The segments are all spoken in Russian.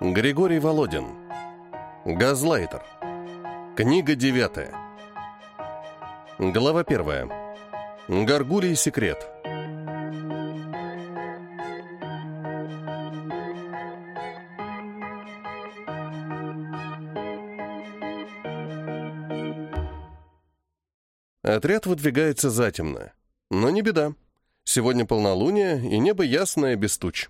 Григорий Володин. Газлайтер. Книга девятая. Глава первая. Гаргулий секрет. Отряд выдвигается затемно. Но не беда. Сегодня полнолуние, и небо ясное, без туч.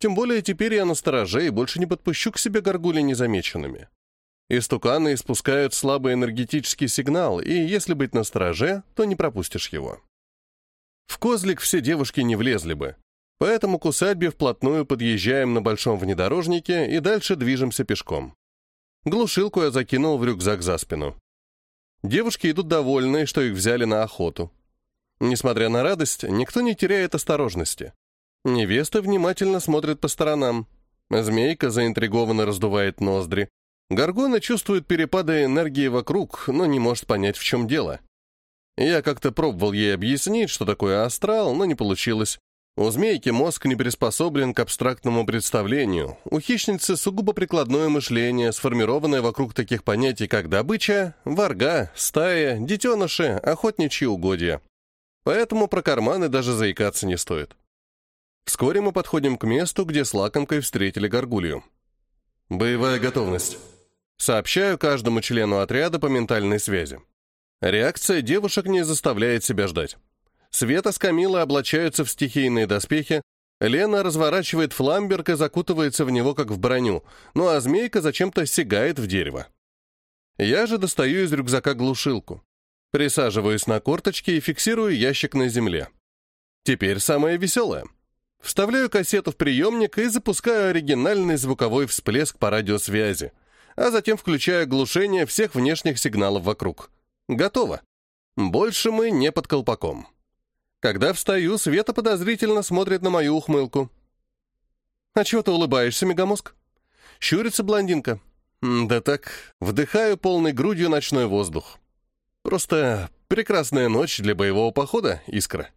Тем более теперь я на стороже и больше не подпущу к себе горгули незамеченными. Истуканы испускают слабый энергетический сигнал, и если быть на стороже, то не пропустишь его. В козлик все девушки не влезли бы, поэтому к усадьбе вплотную подъезжаем на большом внедорожнике и дальше движемся пешком. Глушилку я закинул в рюкзак за спину. Девушки идут довольные, что их взяли на охоту. Несмотря на радость, никто не теряет осторожности. Невеста внимательно смотрит по сторонам. Змейка заинтригованно раздувает ноздри. Гаргона чувствует перепады энергии вокруг, но не может понять, в чем дело. Я как-то пробовал ей объяснить, что такое астрал, но не получилось. У змейки мозг не приспособлен к абстрактному представлению. У хищницы сугубо прикладное мышление, сформированное вокруг таких понятий, как добыча, варга, стая, детеныши, охотничьи угодья. Поэтому про карманы даже заикаться не стоит. Вскоре мы подходим к месту, где с лакомкой встретили горгулью. «Боевая готовность». Сообщаю каждому члену отряда по ментальной связи. Реакция девушек не заставляет себя ждать. Света с Камилой облачаются в стихийные доспехи, Лена разворачивает фламберг и закутывается в него, как в броню, ну а змейка зачем-то сигает в дерево. Я же достаю из рюкзака глушилку. Присаживаюсь на корточки и фиксирую ящик на земле. Теперь самое веселое — Вставляю кассету в приемник и запускаю оригинальный звуковой всплеск по радиосвязи, а затем включаю глушение всех внешних сигналов вокруг. Готово. Больше мы не под колпаком. Когда встаю, Света подозрительно смотрит на мою ухмылку. «А чего ты улыбаешься, мегамозг?» Щурится блондинка. «Да так, вдыхаю полной грудью ночной воздух. Просто прекрасная ночь для боевого похода, Искра».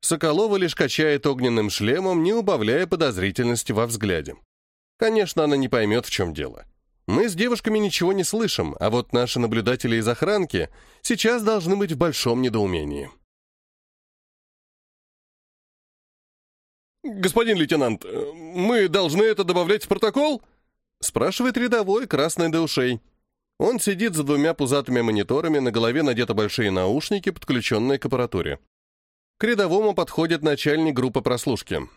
Соколова лишь качает огненным шлемом, не убавляя подозрительности во взгляде. Конечно, она не поймет, в чем дело. Мы с девушками ничего не слышим, а вот наши наблюдатели из охранки сейчас должны быть в большом недоумении. «Господин лейтенант, мы должны это добавлять в протокол?» спрашивает рядовой, красный до ушей. Он сидит за двумя пузатыми мониторами, на голове надеты большие наушники, подключенные к аппаратуре. К рядовому подходит начальник группы прослушки.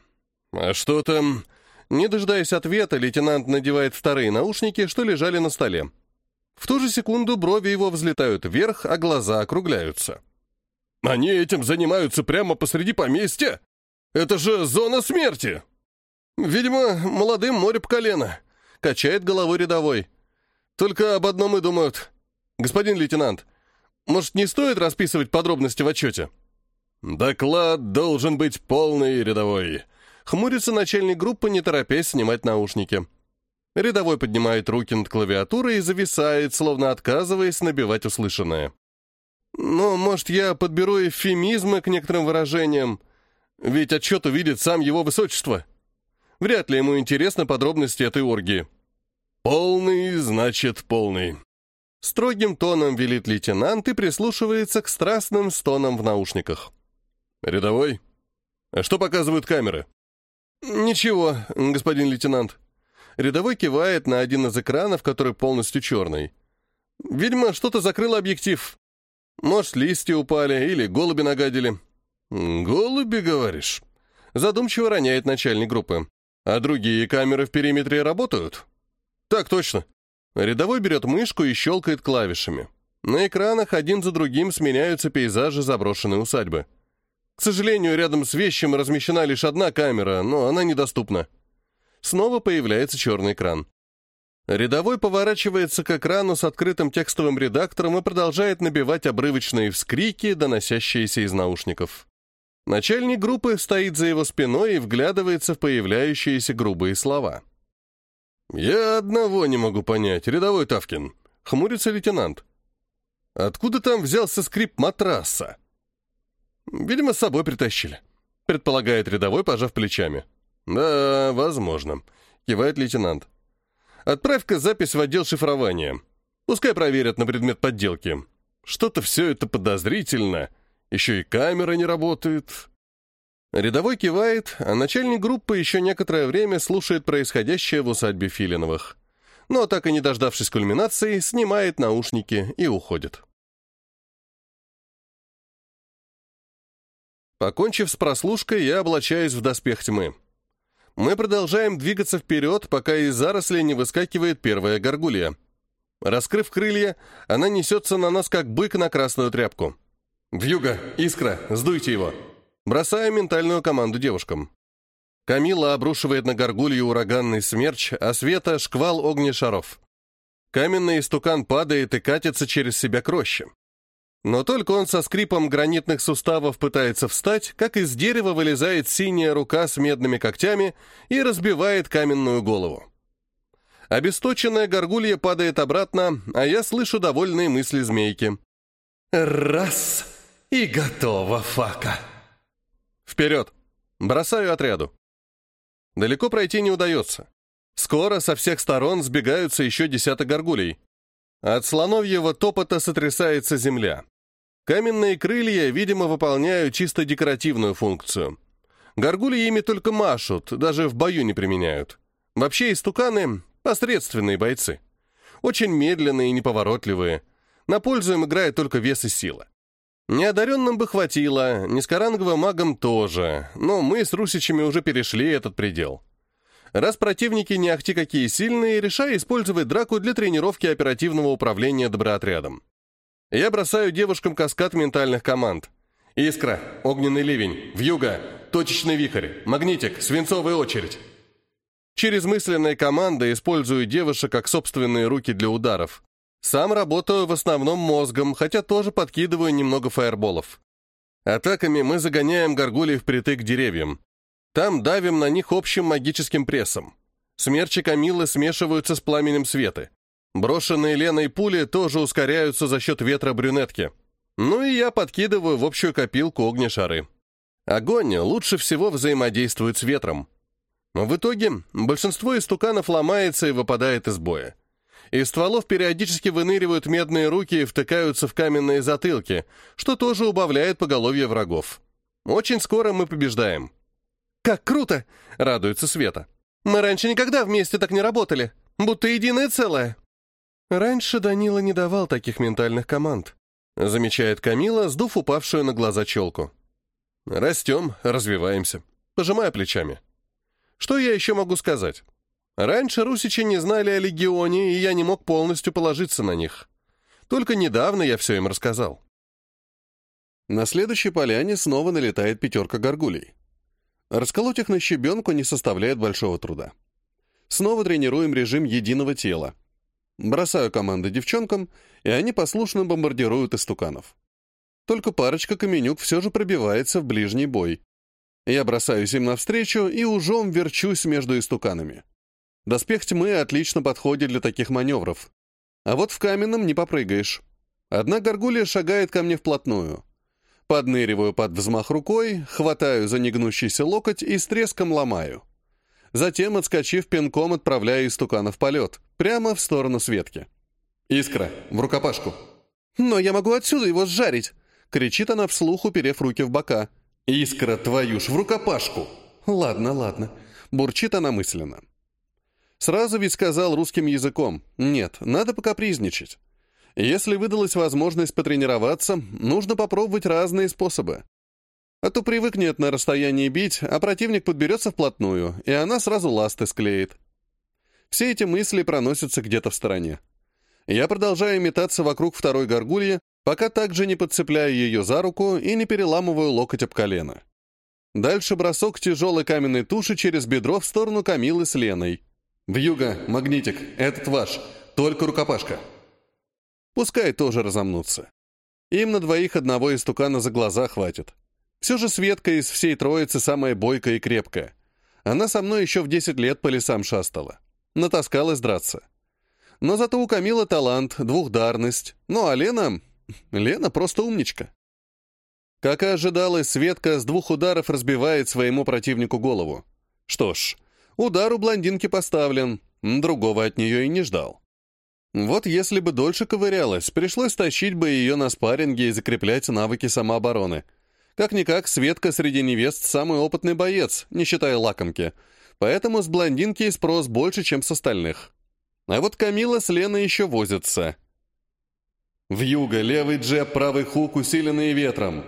«А что там?» Не дожидаясь ответа, лейтенант надевает вторые наушники, что лежали на столе. В ту же секунду брови его взлетают вверх, а глаза округляются. «Они этим занимаются прямо посреди поместья? Это же зона смерти!» «Видимо, молодым море по колено», — качает головой рядовой. «Только об одном и думают. Господин лейтенант, может, не стоит расписывать подробности в отчете?» «Доклад должен быть полный рядовой», — хмурится начальник группы, не торопясь снимать наушники. Рядовой поднимает руки над клавиатурой и зависает, словно отказываясь набивать услышанное. «Ну, может, я подберу эвфемизмы к некоторым выражениям, ведь отчет увидит сам его высочество. Вряд ли ему интересны подробности этой оргии». «Полный, значит, полный», Строгим тоном велит лейтенант и прислушивается к страстным стонам в наушниках. «Рядовой? А что показывают камеры?» «Ничего, господин лейтенант». Рядовой кивает на один из экранов, который полностью черный. «Видимо, что-то закрыло объектив. Может, листья упали или голуби нагадили». «Голуби, говоришь?» Задумчиво роняет начальник группы. «А другие камеры в периметре работают?» «Так точно». Рядовой берет мышку и щелкает клавишами. На экранах один за другим сменяются пейзажи заброшенной усадьбы. К сожалению, рядом с вещем размещена лишь одна камера, но она недоступна. Снова появляется черный экран. Рядовой поворачивается к экрану с открытым текстовым редактором и продолжает набивать обрывочные вскрики, доносящиеся из наушников. Начальник группы стоит за его спиной и вглядывается в появляющиеся грубые слова. «Я одного не могу понять, рядовой Тавкин», — хмурится лейтенант. «Откуда там взялся скрип матраса?» Видимо, с собой притащили. Предполагает рядовой, пожав плечами. Да, возможно. — кивает лейтенант. «Отправь-ка запись в отдел шифрования. Пускай проверят на предмет подделки. Что-то все это подозрительно. Еще и камера не работает». Рядовой кивает, а начальник группы еще некоторое время слушает происходящее в усадьбе Филиновых. Но, так и не дождавшись кульминации, снимает наушники и уходит. Покончив с прослушкой, я облачаюсь в доспех тьмы. Мы продолжаем двигаться вперед, пока из зарослей не выскакивает первая горгулья. Раскрыв крылья, она несется на нас, как бык на красную тряпку. «Вьюга! Искра! Сдуйте его!» Бросаю ментальную команду девушкам. Камила обрушивает на горгулью ураганный смерч, а Света — шквал огнешаров. Каменный истукан падает и катится через себя к роще. Но только он со скрипом гранитных суставов пытается встать, как из дерева вылезает синяя рука с медными когтями и разбивает каменную голову. Обесточенная горгулья падает обратно, а я слышу довольные мысли змейки. «Раз и готово, Фака!» Вперед! Бросаю отряду. Далеко пройти не удается. Скоро со всех сторон сбегаются еще десяток горгулей. От слоновьего топота сотрясается земля. Каменные крылья, видимо, выполняют чисто декоративную функцию. Горгули ими только машут, даже в бою не применяют. Вообще истуканы — посредственные бойцы. Очень медленные и неповоротливые. На пользу им играет только вес и сила. Неодаренным бы хватило, низкоранговым магам тоже, но мы с русичами уже перешли этот предел. Раз противники не ахти какие сильные, решаю использовать драку для тренировки оперативного управления доброотрядом. Я бросаю девушкам каскад ментальных команд. Искра, огненный ливень, вьюга, точечный вихрь, магнитик, свинцовая очередь. Через мысленные команды использую девушек как собственные руки для ударов. Сам работаю в основном мозгом, хотя тоже подкидываю немного фаерболов. Атаками мы загоняем горгулей впритык к деревьям. Там давим на них общим магическим прессом. Смерчи Камилы смешиваются с пламенем света. Брошенные Леной пули тоже ускоряются за счет ветра брюнетки. Ну и я подкидываю в общую копилку огнешары. Огонь лучше всего взаимодействует с ветром. В итоге большинство истуканов ломается и выпадает из боя. Из стволов периодически выныривают медные руки и втыкаются в каменные затылки, что тоже убавляет поголовье врагов. Очень скоро мы побеждаем. «Как круто!» — радуется Света. «Мы раньше никогда вместе так не работали, будто единое целое». Раньше Данила не давал таких ментальных команд, замечает Камила, сдув упавшую на глаза челку. Растем, развиваемся. Пожимая плечами. Что я еще могу сказать? Раньше русичи не знали о легионе, и я не мог полностью положиться на них. Только недавно я все им рассказал. На следующей поляне снова налетает пятерка горгулей. Расколоть их на щебенку не составляет большого труда. Снова тренируем режим единого тела. Бросаю команды девчонкам, и они послушно бомбардируют истуканов. Только парочка каменюк все же пробивается в ближний бой. Я бросаюсь им навстречу и ужом верчусь между истуканами. Доспех тьмы отлично подходит для таких маневров. А вот в каменном не попрыгаешь. Одна горгулья шагает ко мне вплотную. Подныриваю под взмах рукой, хватаю за негнущийся локоть и с треском ломаю. Затем, отскочив пинком, отправляю истукана в полет, прямо в сторону Светки. «Искра, в рукопашку!» «Но я могу отсюда его сжарить!» — кричит она вслух, уперев руки в бока. «Искра, твою ж, в рукопашку!» «Ладно, ладно», — бурчит она мысленно. Сразу ведь сказал русским языком. Нет, надо покапризничать. Если выдалась возможность потренироваться, нужно попробовать разные способы. А то привыкнет на расстоянии бить, а противник подберется вплотную, и она сразу ласты склеит. Все эти мысли проносятся где-то в стороне. Я продолжаю метаться вокруг второй горгульи, пока также не подцепляю ее за руку и не переламываю локоть об колено. Дальше бросок тяжелой каменной туши через бедро в сторону Камилы с Леной. «Вьюга, магнитик, этот ваш, только рукопашка». Пускай тоже разомнутся. Им на двоих одного истукана за глаза хватит. Все же Светка из всей троицы самая бойкая и крепкая. Она со мной еще в 10 лет по лесам шастала. Натаскалась драться. Но зато у Камила талант, двухдарность. Ну а Лена... Лена просто умничка. Как и ожидалось, Светка с двух ударов разбивает своему противнику голову. Что ж, Удар у блондинки поставлен, другого от нее и не ждал. Вот если бы дольше ковырялась, пришлось тащить бы ее на спарринге и закреплять навыки самообороны. Как-никак, Светка среди невест самый опытный боец, не считая лакомки, поэтому с блондинки спрос больше, чем с остальных. А вот Камила с Леной еще возятся. Вьюга, левый джеб, правый хук, усиленный ветром.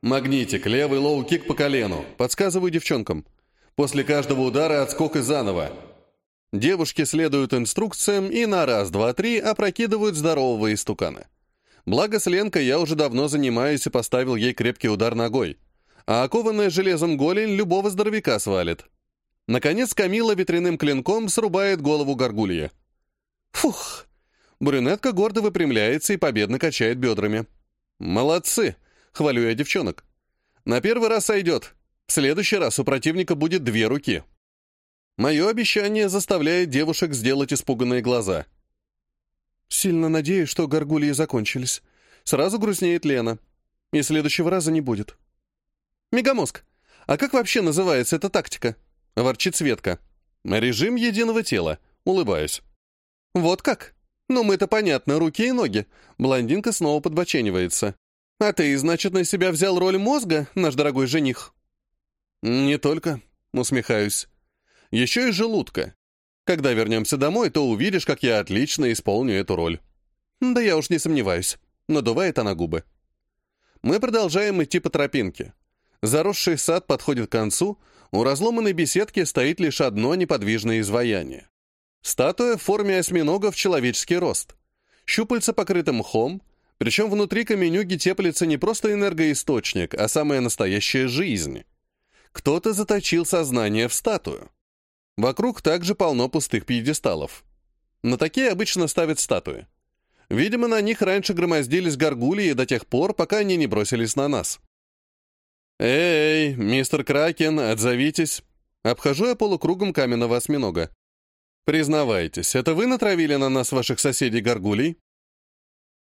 Магнитик, левый лоу-кик по колену. Подсказываю девчонкам. После каждого удара отскок и заново. Девушки следуют инструкциям и на раз, два, три опрокидывают здорового истукана. Благо с Ленкой я уже давно занимаюсь и поставил ей крепкий удар ногой. А окованная железом голень любого здоровяка свалит. Наконец Камила ветряным клинком срубает голову горгулья. Фух! Брюнетка гордо выпрямляется и победно качает бедрами. «Молодцы!» — хвалю я девчонок. «На первый раз сойдет. В следующий раз у противника будет две руки». Мое обещание заставляет девушек сделать испуганные глаза. «Сильно надеюсь, что горгульи закончились». Сразу грустнеет Лена. «И следующего раза не будет». «Мегамозг, а как вообще называется эта тактика?» — ворчит Светка. «Режим единого тела». Улыбаюсь. «Вот как? Ну, мы-то понятно, руки и ноги». Блондинка снова подбоченивается. «А ты, значит, на себя взял роль мозга, наш дорогой жених?» «Не только», — усмехаюсь. «Еще и желудка. Когда вернемся домой, то увидишь, как я отлично исполню эту роль». «Да я уж не сомневаюсь», — надувает она губы. Мы продолжаем идти по тропинке. Заросший сад подходит к концу, у разломанной беседки стоит лишь одно неподвижное изваяние. Статуя в форме осьминога в человеческий рост. Щупальца покрыты мхом, причем внутри каменюги теплится не просто энергоисточник, а самая настоящая жизнь. Кто-то заточил сознание в статую. Вокруг также полно пустых пьедесталов. На такие обычно ставят статуи. Видимо, на них раньше громоздились горгульи до тех пор, пока они не бросились на нас. «Эй, мистер Кракен, отзовитесь!» Обхожу я полукругом каменного осьминога. Признавайтесь, это вы натравили на нас ваших соседей-горгулей?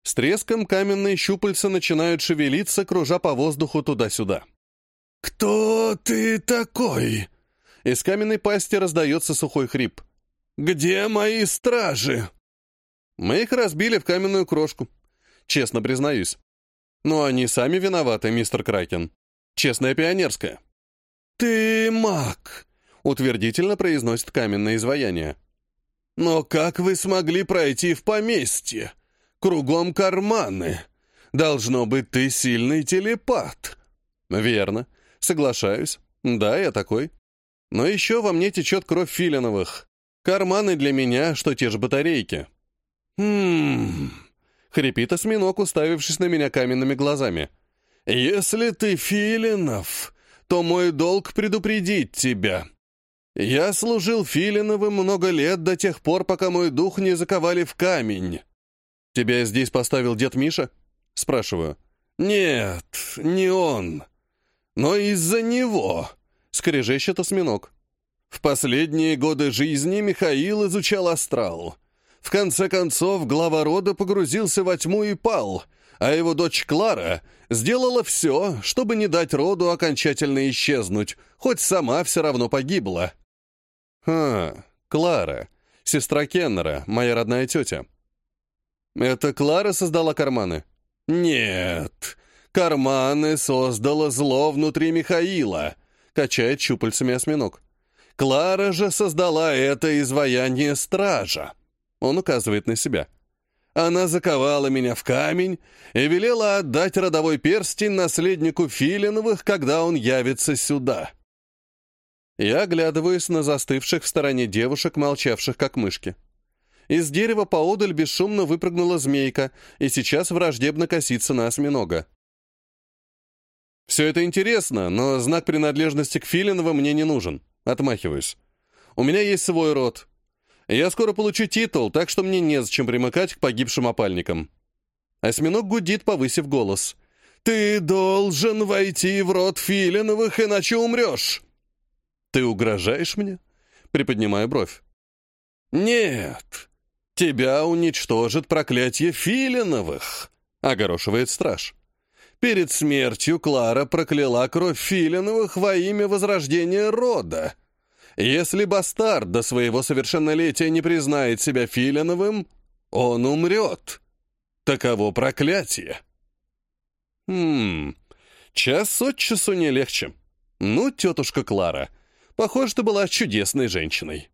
С треском каменные щупальца начинают шевелиться, кружа по воздуху туда-сюда. «Кто ты такой?» Из каменной пасти раздается сухой хрип. «Где мои стражи?» Мы их разбили в каменную крошку. Честно признаюсь. Но они сами виноваты, мистер Кракен. Честная пионерская. «Ты маг!» утвердительно произносит каменное изваяние. «Но как вы смогли пройти в поместье? Кругом карманы. Должно быть, ты сильный телепат». «Верно. Соглашаюсь. Да, я такой. Но еще во мне течет кровь филиновых. Карманы для меня, что те же батарейки». «Хм...» — хрипит осьминог, уставившись на меня каменными глазами. «Если ты филинов, то мой долг предупредить тебя. Я служил Филиновым много лет до тех пор, пока мой дух не заковали в камень. Тебя здесь поставил дед Миша? Спрашиваю. Нет, не он. Но из-за него. Скрежещет осьминог. В последние годы жизни Михаил изучал астрал. В конце концов, глава рода погрузился во тьму и пал, а его дочь Клара сделала все, чтобы не дать роду окончательно исчезнуть, хоть сама все равно погибла. «А, Клара, сестра Кеннера, моя родная тетя». «Это Клара создала карманы?» «Нет, карманы создало зло внутри Михаила», — качает щупальцами осьминог. «Клара же создала это изваяние стража». Он указывает на себя. Она заковала меня в камень и велела отдать родовой перстень наследнику Филиновых, когда он явится сюда. Я оглядываюсь на застывших в стороне девушек, молчавших как мышки. Из дерева поодаль бесшумно выпрыгнула змейка и сейчас враждебно косится на осьминога. «Все это интересно, но знак принадлежности к Филинова мне не нужен. Отмахиваюсь. У меня есть свой род. Я скоро получу титул, так что мне незачем примыкать к погибшим опальникам». Осьминог гудит, повысив голос. «Ты должен войти в род Филиновых, иначе умрешь!» «Ты угрожаешь мне?» Приподнимаю бровь. «Нет, тебя уничтожит проклятие Филиновых», — огорошивает страж. «Перед смертью Клара прокляла кровь Филиновых во имя возрождения рода. Если бастард до своего совершеннолетия не признает себя Филиновым, он умрет. Таково проклятие. Хм, час от часу не легче. Ну, тетушка Клара, похоже, ты была чудесной женщиной.